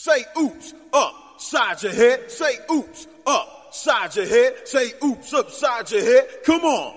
Say oops upside your head. Say oops upside your head. Say oops upside your head. Come on.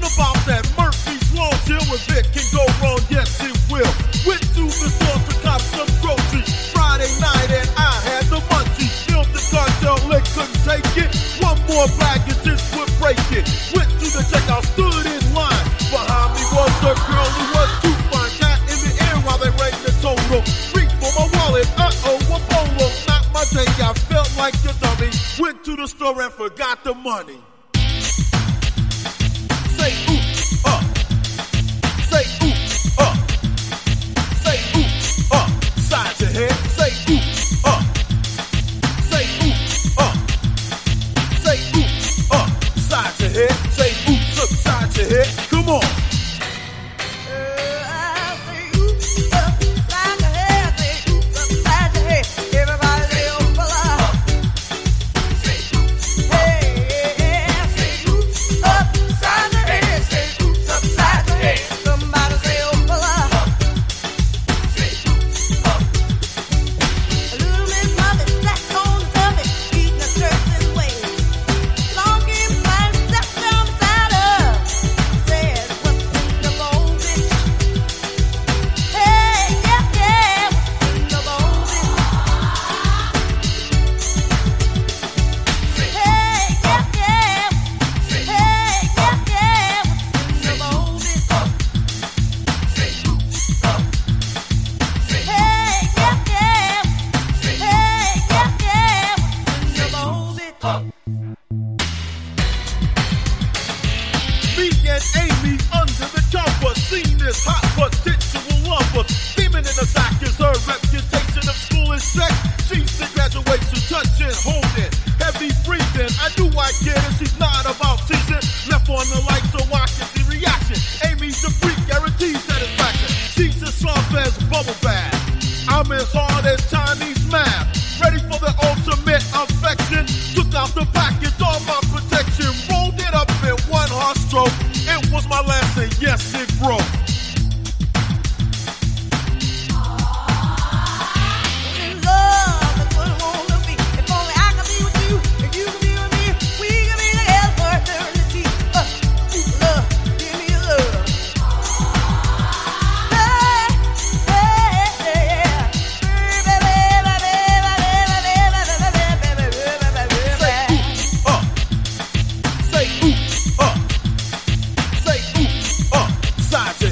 Thinking about that Murphy's Law, deal with it. Can go wrong, yes it will. Went to the store to cop some groceries. Friday night and I had the munchies. Filmed the cartel lick, couldn't take it. One more bag and this would break it. Went to the checkout, stood in line. Behind me was the girl who was too fine. Got in the air while they rang the total. Reached for my wallet, uh-oh, a polo. Not my day, I felt like a dummy. Went to the store and forgot the money.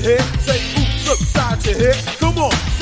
your head. Say oops upside your head. Come on.